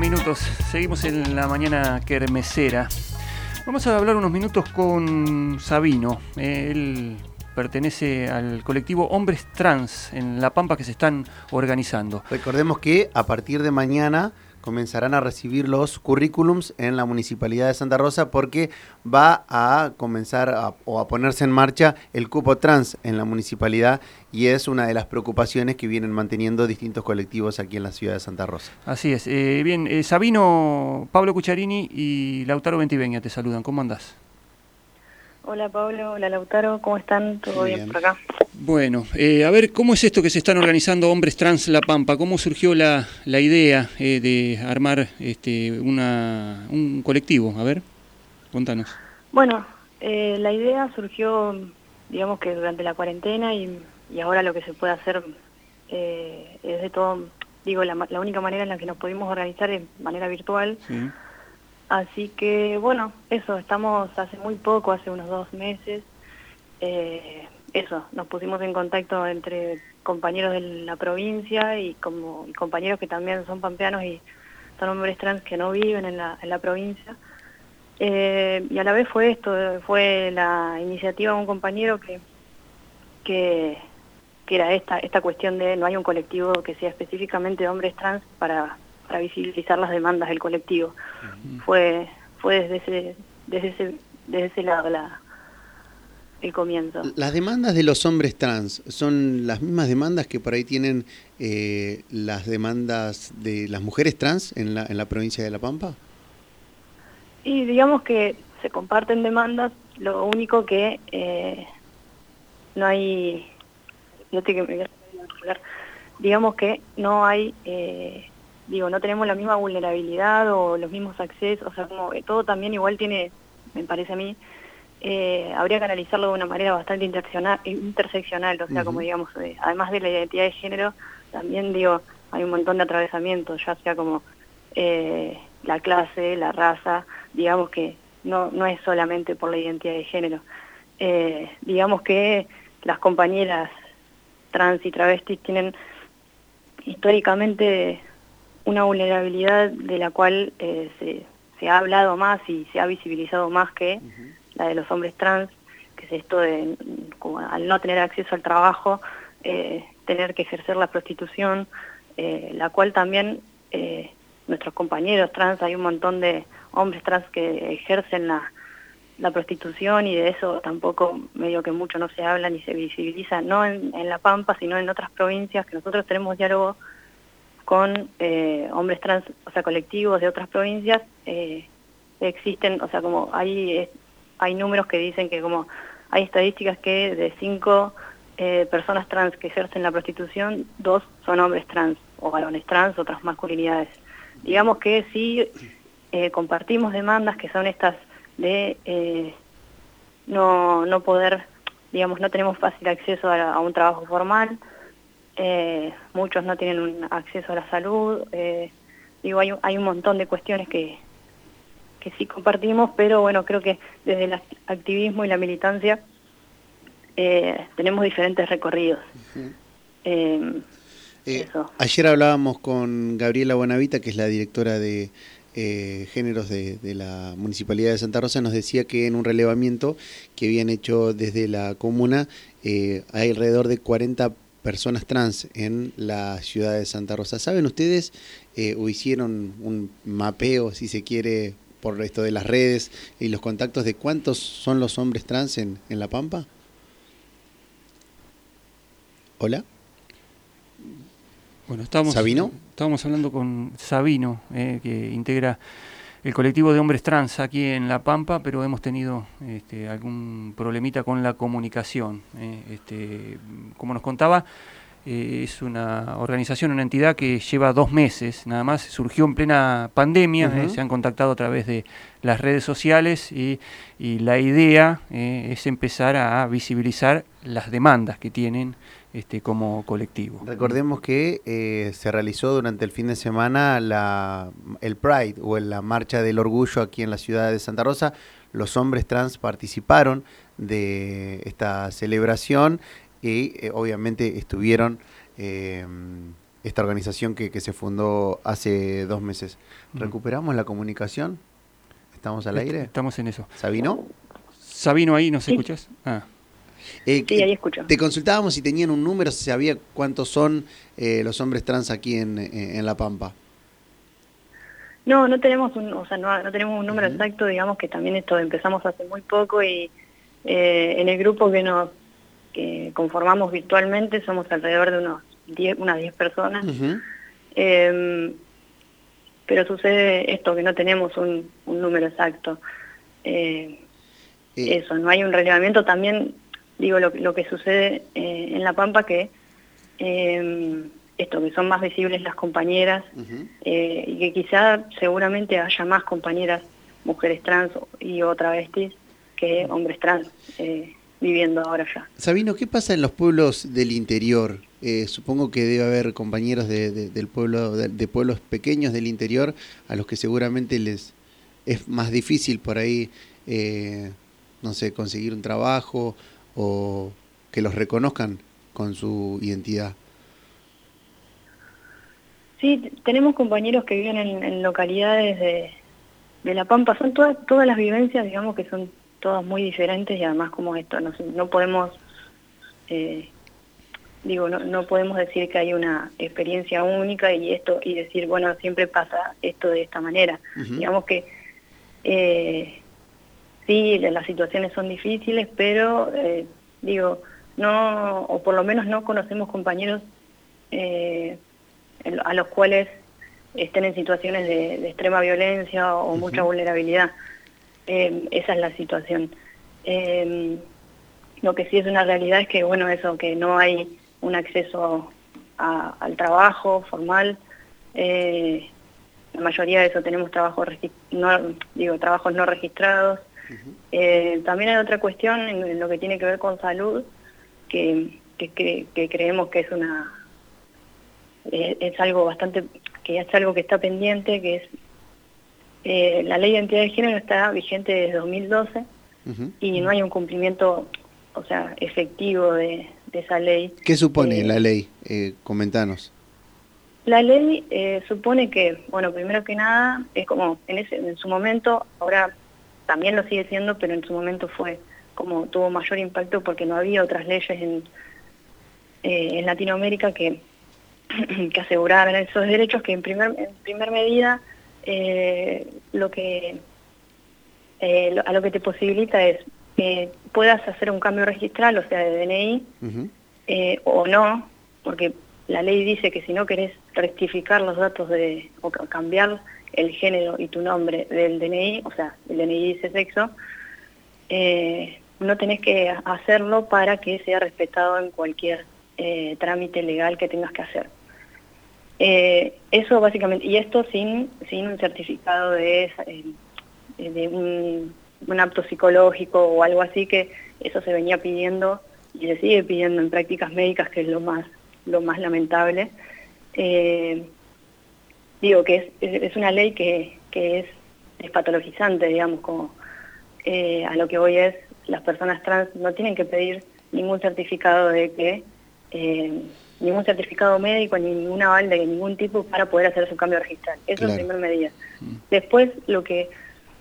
minutos. Seguimos en la mañana kermesera. Vamos a hablar unos minutos con Sabino. Él pertenece al colectivo Hombres Trans en La Pampa que se están organizando. Recordemos que a partir de mañana comenzarán a recibir los currículums en la Municipalidad de Santa Rosa porque va a comenzar o a ponerse en marcha el cupo trans en la municipalidad y es una de las preocupaciones que vienen manteniendo distintos colectivos aquí en la ciudad de Santa Rosa. Así es. Eh, bien, eh, Sabino, Pablo Cucharini y Lautaro Ventiveña te saludan. ¿Cómo andás? Hola Pablo, hola Lautaro, ¿cómo están? ¿Todo bien, por acá? Bueno, eh, a ver, ¿cómo es esto que se están organizando Hombres Trans La Pampa? ¿Cómo surgió la, la idea eh, de armar este, una, un colectivo? A ver, contanos. Bueno, eh, la idea surgió, digamos que durante la cuarentena y, y ahora lo que se puede hacer es de todo, digo, la, la, única manera en la que nos pudimos organizar es de manera virtual. Sí Así que bueno, eso, estamos hace muy poco, hace unos dos meses, eh, eso, nos pusimos en contacto entre compañeros de la provincia y como compañeros que también son pampeanos y son hombres trans que no viven en la, en la provincia. Eh, y a la vez fue esto, fue la iniciativa de un compañero que, que, que era esta, esta cuestión de no hay un colectivo que sea específicamente hombres trans para para visibilizar las demandas del colectivo. Fue fue desde ese, desde ese, desde ese lado la, el comienzo. ¿Las demandas de los hombres trans son las mismas demandas que por ahí tienen eh, las demandas de las mujeres trans en la, en la provincia de La Pampa? Y digamos que se comparten demandas, lo único que eh, no hay, digamos que no hay eh, digo, no tenemos la misma vulnerabilidad o los mismos accesos, o sea, como todo también igual tiene, me parece a mí, eh, habría que analizarlo de una manera bastante interseccional, o sea, como digamos, eh, además de la identidad de género, también digo, hay un montón de atravesamientos, ya sea como eh, la clase, la raza, digamos que no, no es solamente por la identidad de género. digamos que las compañeras trans y travestis tienen históricamente una vulnerabilidad de la cual eh, se, se, ha hablado más y se ha visibilizado más que la de los hombres trans, que es esto de, como al no tener acceso al trabajo, eh, tener que ejercer la prostitución, eh, la cual también nuestros compañeros trans, hay un montón de hombres trans que ejercen la, la prostitución y de eso tampoco medio que mucho no se habla ni se visibiliza, no en, en La Pampa, sino en otras provincias que nosotros tenemos diálogo con eh, hombres trans, o sea, colectivos de otras provincias, eh, existen, o sea, como hay, hay números que dicen que como hay estadísticas que de cinco eh, personas trans que ejercen la prostitución, dos son hombres trans, o varones trans, otras masculinidades. Digamos que sí compartimos demandas que son estas de no, no poder, digamos, no tenemos fácil acceso a un trabajo formal, eh, muchos no tienen un acceso a la salud, eh, digo, hay, hay un montón de cuestiones que, que sí compartimos, pero bueno, creo que desde el activismo y la militancia eh, tenemos diferentes recorridos. ayer hablábamos con Gabriela Buenavita, que es la directora de géneros de, de, la Municipalidad de Santa Rosa, nos decía que en un relevamiento que habían hecho desde la comuna hay alrededor de 40 personas trans en la ciudad de Santa Rosa. ¿Saben ustedes eh, o hicieron un mapeo, si se quiere, por esto de las redes y los contactos de cuántos son los hombres trans en, en La Pampa? ¿Hola? Bueno, estamos, ¿Sabino? Estábamos hablando con Sabino, eh, que integra el colectivo de hombres trans aquí en La Pampa, pero hemos tenido este, algún problemita con la comunicación. Eh, este, como nos contaba, eh, es una organización, una entidad que lleva dos meses, nada más, surgió en plena pandemia, eh, se han contactado a través de las redes sociales y, y la idea es empezar a visibilizar las demandas que tienen este, como colectivo. Recordemos que eh, se realizó durante el fin de semana la, el Pride o la Marcha del Orgullo aquí en la ciudad de Santa Rosa. Los hombres trans participaron de esta celebración y eh, obviamente estuvieron eh, esta organización que, que, se fundó hace dos meses. ¿Recuperamos la comunicación? ¿Estamos al aire? Estamos en eso. ¿Sabino? Sabino, ahí nos escuchas. Ah. Eh, sí, ahí escucho. Te consultábamos si tenían un número, si sabía cuántos son eh, los hombres trans aquí en, en, La Pampa. No, no tenemos un, o sea, no, no tenemos un número exacto, digamos que también esto empezamos hace muy poco y eh, en el grupo que nos que conformamos virtualmente somos alrededor de unos 10, unas 10 personas. Em, pero sucede esto, que no tenemos un, número exacto. Eh, eso, no hay un relevamiento. También, digo, lo, lo que sucede eh, en La Pampa, que em, esto, que son más visibles las compañeras y que quizá seguramente haya más compañeras mujeres trans y o travestis que hombres trans eh, viviendo ahora ya. Sabino, ¿qué pasa en los pueblos del interior? Eh, supongo que debe haber compañeros de, del pueblo, de, pueblos pequeños del interior a los que seguramente les es más difícil por ahí, eh, no sé, conseguir un trabajo o que los reconozcan con su identidad. Sí, tenemos compañeros que viven en, localidades de, de La Pampa, son todas, todas las vivencias, digamos, que son todas muy diferentes y además como esto, no, no podemos, eh, digo, no, no podemos decir que hay una experiencia única y esto y decir, bueno, siempre pasa esto de esta manera. Digamos que eh, sí, las situaciones son difíciles, pero eh, digo, no, o por lo menos no conocemos compañeros a los cuales estén en situaciones de, extrema violencia o mucha vulnerabilidad. Eh, esa es la situación. Eh, lo que sí es una realidad es que, bueno, eso, que no hay un acceso al trabajo formal. Eh, la mayoría de eso tenemos trabajos no, digo, trabajos no registrados. también hay otra cuestión en, lo que tiene que ver con salud, que, que, creemos que es una es algo bastante que es algo que está pendiente, que es eh, la ley de identidad de género está vigente desde 2012 y no hay un cumplimiento, o sea, efectivo de, esa ley. ¿Qué supone eh, la ley? Eh, comentanos. La ley supone que, bueno, primero que nada, es como en, ese, en su momento, ahora también lo sigue siendo, pero en su momento fue como tuvo mayor impacto porque no había otras leyes en, en Latinoamérica que, que aseguraran esos derechos que en primer, en primer medida eh, lo que eh, a lo que te posibilita es que puedas hacer un cambio registral, o sea, de DNI, eh, o no, porque la ley dice que si no querés rectificar los datos de, o cambiar el género y tu nombre del DNI, o sea, el DNI dice sexo, no tenés que hacerlo para que sea respetado en cualquier trámite legal que tengas que hacer. Eh, eso básicamente, y esto sin, sin un certificado de, eh, un, apto psicológico o algo así, que eso se venía pidiendo y se sigue pidiendo en prácticas médicas, que es lo más, lo más lamentable. Eh, digo que es, es, una ley que, que es, es patologizante, digamos, como a lo que hoy es, las personas trans no tienen que pedir ningún certificado de que ningún certificado médico ni ningún aval de ningún tipo para poder hacer su cambio registral. Eso es en primer medida. Mm. Después, lo que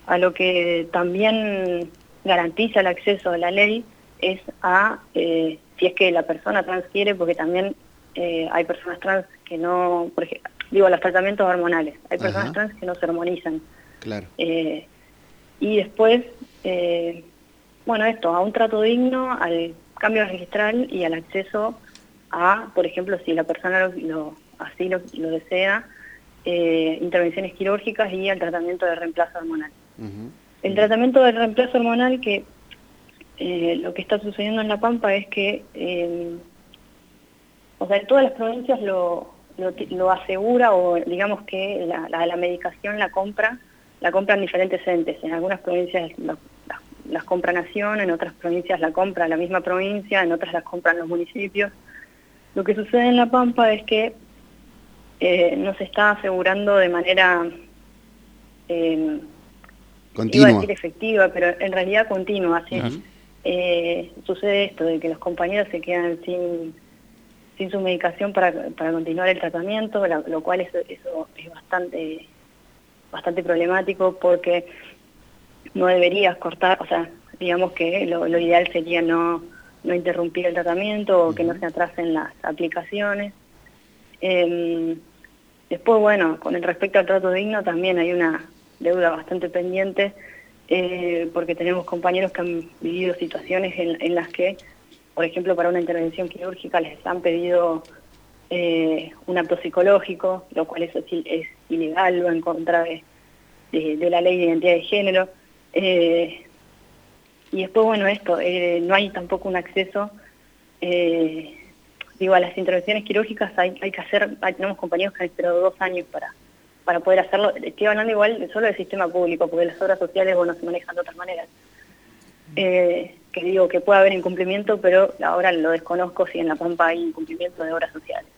a lo que también garantiza el acceso a la ley es a, eh, si es que la persona trans quiere, porque también eh, hay personas trans que no, por ejemplo, digo, los tratamientos hormonales, hay personas trans que no se hormonizan. Claro. Eh, y después, bueno, esto, a un trato digno, al cambio registral y al acceso a, por ejemplo, si la persona lo, así lo, desea, eh, intervenciones quirúrgicas y al tratamiento de reemplazo hormonal. El tratamiento de reemplazo hormonal que eh, lo que está sucediendo en La Pampa es que, eh, o sea, en todas las provincias lo, lo, asegura o digamos que la, la, medicación la compra, la compran diferentes entes. En algunas provincias las compra Nación, en otras provincias la compra la misma provincia, en otras las compran los municipios. Lo que sucede en La Pampa es que eh, no se está asegurando de manera, eh, continua. iba a decir efectiva, pero en realidad continua. Así, eh, sucede esto, de que los compañeros se quedan sin, sin su medicación para, para continuar el tratamiento, lo, cual eso, eso es bastante, bastante problemático porque no deberías cortar, o sea, digamos que lo, ideal sería no, no, interrumpir el tratamiento o que no se atrasen las aplicaciones. Em, después, bueno, con el respecto al trato digno también hay una deuda bastante pendiente eh, porque tenemos compañeros que han vivido situaciones en, en las que por ejemplo, para una intervención quirúrgica les han pedido eh, un acto psicológico, lo cual es, es ilegal, va en contra de, la ley de identidad de género. Eh, y después, bueno, esto, eh, no hay tampoco un acceso, digo, a las intervenciones quirúrgicas hay, hay que hacer, tenemos compañeros que han esperado dos años para, para poder hacerlo. Estoy hablando igual solo del sistema público, porque las obras sociales, bueno, se manejan de otras maneras que digo que puede haber incumplimiento, pero ahora lo desconozco si en La Pampa hay incumplimiento de obras sociales.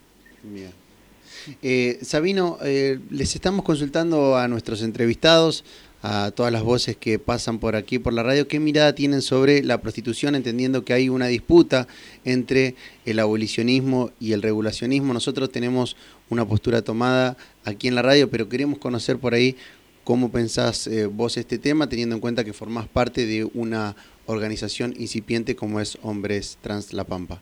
Eh, Sabino, eh, les estamos consultando a nuestros entrevistados, a todas las voces que pasan por aquí por la radio, qué mirada tienen sobre la prostitución, entendiendo que hay una disputa entre el abolicionismo y el regulacionismo. Nosotros tenemos una postura tomada aquí en la radio, pero queremos conocer por ahí cómo pensás eh, vos este tema, teniendo en cuenta que formás parte de una organización incipiente como es Hombres Trans La Pampa?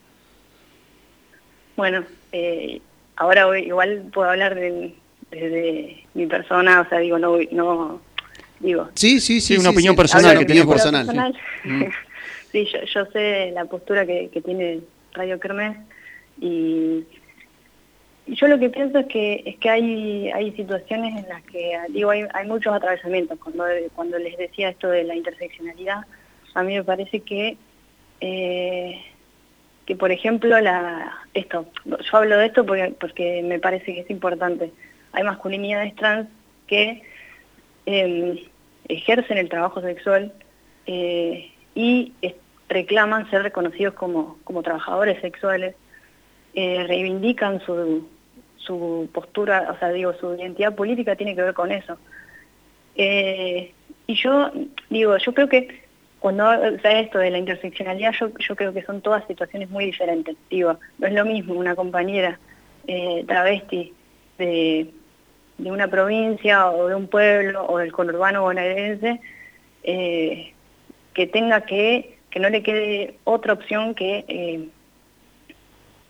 Bueno, eh, ahora igual puedo hablar de, mi persona, o sea, digo, no, no digo. Sí, sí, sí, una opinión personal que tiene personal. Sí, yo, sé la postura que, tiene Radio Kermés y, yo lo que pienso es que es que hay hay situaciones en las que digo hay, hay muchos atravesamientos. Cuando cuando les decía esto de la interseccionalidad a mí me parece que, eh, que por ejemplo, la, esto, yo hablo de esto porque, porque me parece que es importante. Hay masculinidades trans que em, ejercen el trabajo sexual eh, y reclaman ser reconocidos como, como trabajadores sexuales, eh, reivindican su, su postura, o sea, digo, su identidad política tiene que ver con eso. y yo digo, yo creo que cuando sea esto de la interseccionalidad, yo, yo creo que son todas situaciones muy diferentes. Digo, no es lo mismo una compañera eh, travesti de, una provincia o de un pueblo o del conurbano bonaerense eh, que tenga que, que no le quede otra opción que, eh,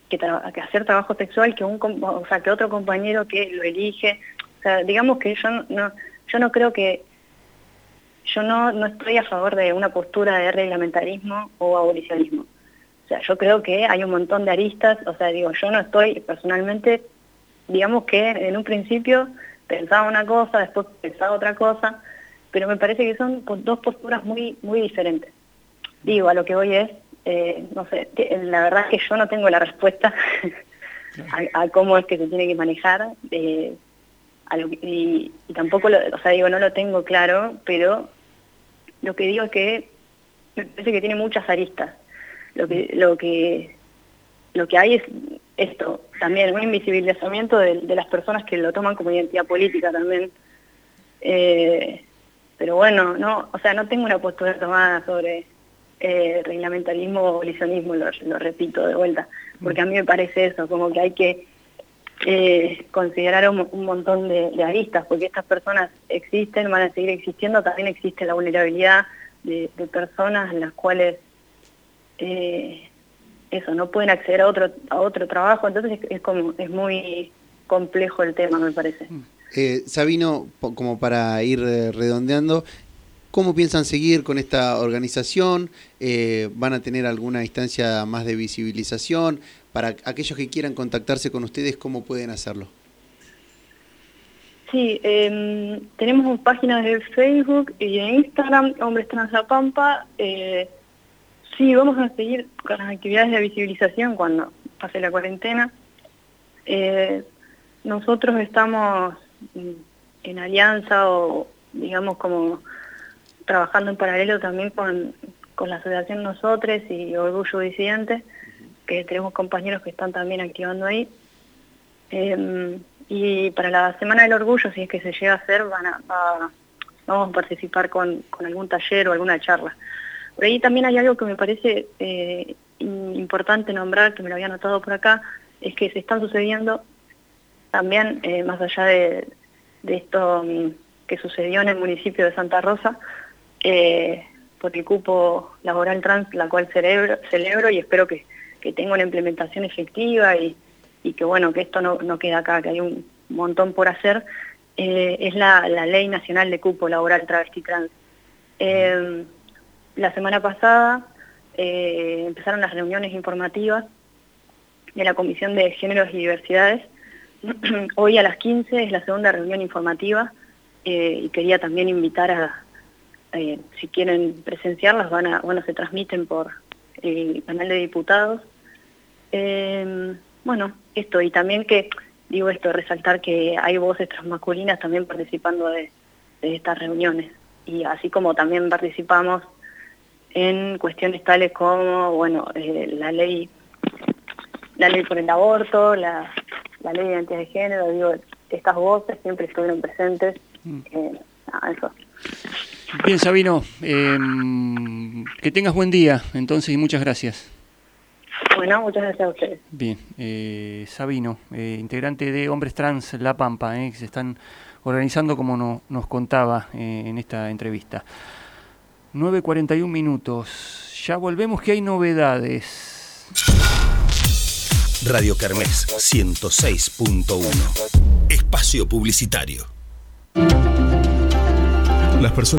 que, hacer trabajo sexual que, un, o sea, que otro compañero que lo elige. O sea, digamos que yo no, yo no creo que yo no, no estoy a favor de una postura de reglamentarismo o abolicionismo. O sea, yo creo que hay un montón de aristas, o sea, digo, yo no estoy personalmente, digamos que en un principio pensaba una cosa, después pensaba otra cosa, pero me parece que son dos posturas muy, muy diferentes. Digo, a lo que voy es, eh, no sé, la verdad es que yo no tengo la respuesta a, cómo es que se tiene que manejar, eh, y, tampoco, lo, o sea, digo, no lo tengo claro, pero lo que digo es que me parece que tiene muchas aristas. Lo que, lo que, lo que hay es esto, también un invisibilizamiento de, las personas que lo toman como identidad política también. Eh, pero bueno, no, o sea, no tengo una postura tomada sobre eh, reglamentarismo o abolicionismo, lo, repito de vuelta, porque a mí me parece eso, como que hay que eh, considerar un, montón de, aristas, porque estas personas existen, van a seguir existiendo, también existe la vulnerabilidad de, personas en las cuales eh, eso, no pueden acceder a otro, a otro trabajo, entonces es, como, es muy complejo el tema, me parece. Eh, Sabino, como para ir eh, redondeando, ¿Cómo piensan seguir con esta organización? Eh, ¿Van a tener alguna instancia más de visibilización? Para aquellos que quieran contactarse con ustedes, ¿cómo pueden hacerlo? Sí, eh, tenemos páginas de Facebook y en Instagram, Hombres Trans La Pampa. Eh, sí, vamos a seguir con las actividades de visibilización cuando pase la cuarentena. Eh, nosotros estamos en alianza o digamos como trabajando en paralelo también con, la Asociación Nosotros y Orgullo Disidente, que tenemos compañeros que están también activando ahí. Em, y para la Semana del Orgullo, si es que se llega a hacer, van a, vamos a participar con, algún taller o alguna charla. Por ahí también hay algo que me parece eh, importante nombrar, que me lo había notado por acá, es que se están sucediendo también, eh, más allá de, esto mm, que sucedió en el municipio de Santa Rosa, eh, por el cupo laboral trans, la cual celebro, celebro y espero que, tenga una implementación efectiva y, que bueno, que esto no, no quede acá, que hay un montón por hacer, eh, es la, Ley Nacional de Cupo Laboral Travesti Trans. Eh, la semana pasada eh, empezaron las reuniones informativas de la Comisión de Géneros y Diversidades. Hoy a las 15 es la segunda reunión informativa y quería también invitar a, si quieren presenciarlas, van a, bueno, se transmiten por el canal de diputados. Bueno, esto, y también que digo esto, resaltar que hay voces transmasculinas también participando de, estas reuniones. Y así como también participamos en cuestiones tales como, bueno, eh, la ley la ley por el aborto, la, ley de identidad de género, digo, estas voces siempre estuvieron presentes. Mm. Eh, eso. Bien, Sabino, em, que tengas buen día, entonces, y muchas gracias. Bueno, muchas gracias a ustedes. Bien, eh, Sabino, eh, integrante de Hombres Trans La Pampa, eh, que se están organizando como nos contaba en esta entrevista. 9.41 minutos, ya volvemos que hay novedades. Radio Kermés 106.1. Espacio Publicitario. Las personas